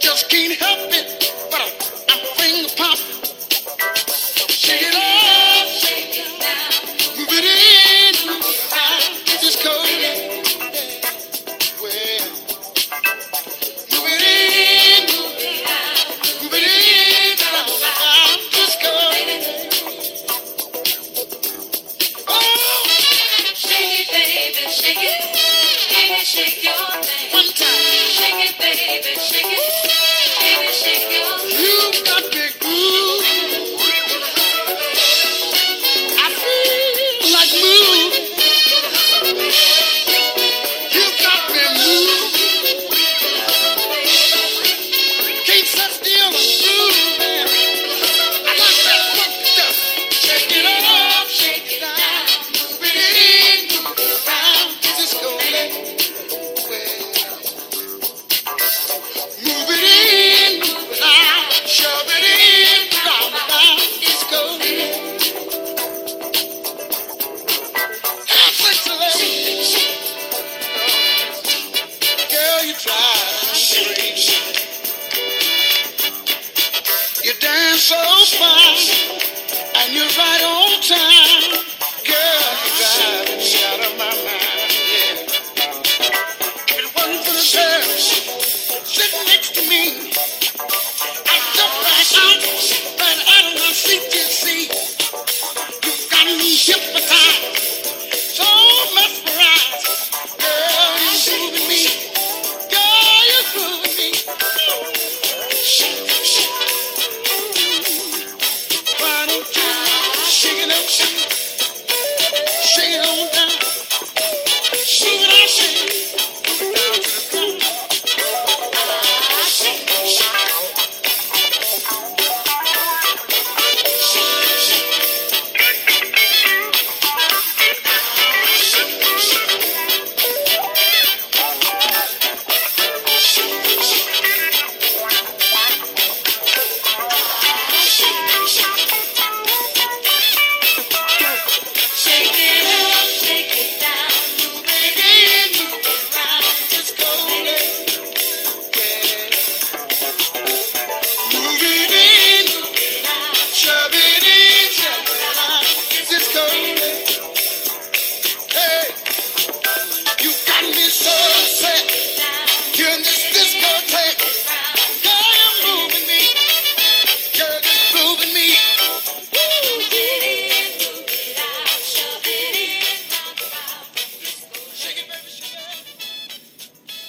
Just can't help it, but I, I finger pop. Shake it up. Move it in, move it out. Move it in, move it out. Move it in, move it out. Just go. Oh, shake it, baby, shake it, shake it, shake it. so fine.